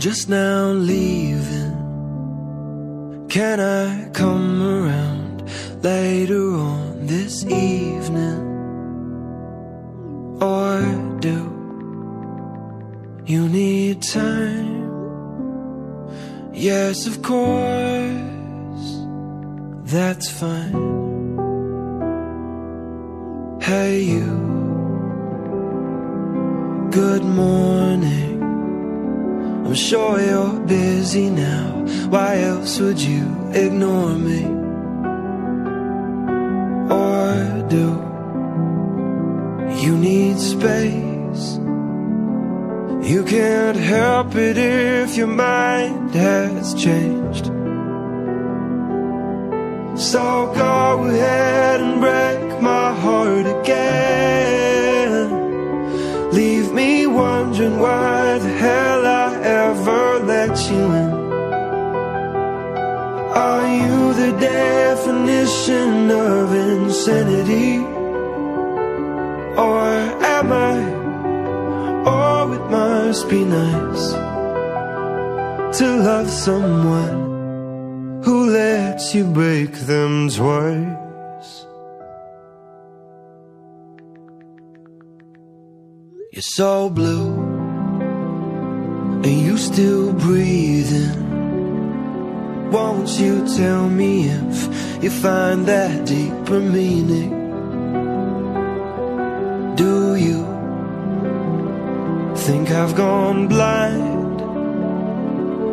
Just now leaving. Can I come around later on this evening? Or do you need time? Yes, of course, that's fine. Hey, you, good morning. I'm sure you're busy now. Why else would you ignore me? Or do you need space? You can't help it if your mind has changed. So go ahead Are you the definition of insanity? Or am I? Oh, it must be nice to love someone who lets you break them twice. You're so blue, and you still breathing. Won't you tell me if you find that deeper meaning? Do you think I've gone blind?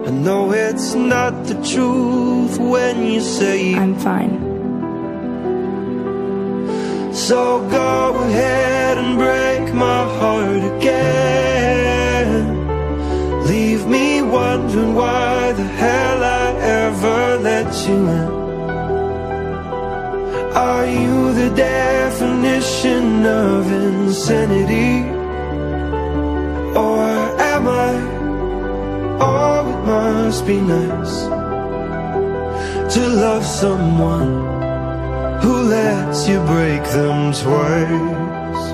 I know it's not the truth when you say I'm fine. So go ahead and break my heart again. Leave me wondering why the hell Are you the definition of insanity? Or am I? Oh, it must be nice to love someone who lets you break them twice.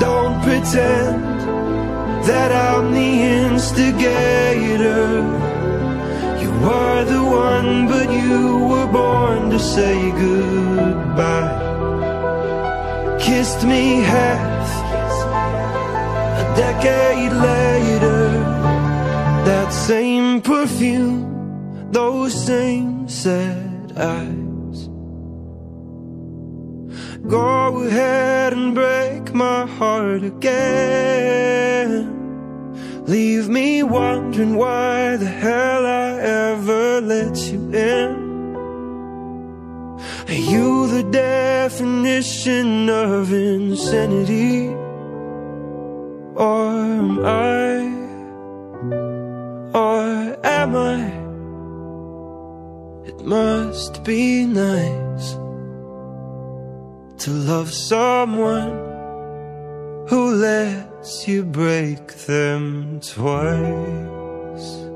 Don't pretend that I'm the instigator. You were the one, but you were born to say goodbye. Kissed me half a decade later. That same perfume, those same sad eyes. Go ahead and break my heart again. Leave me wondering why the hell I ever let you in. Are you the definition of insanity? Or am I? Or am I? It must be nice to love someone lets you break them twice.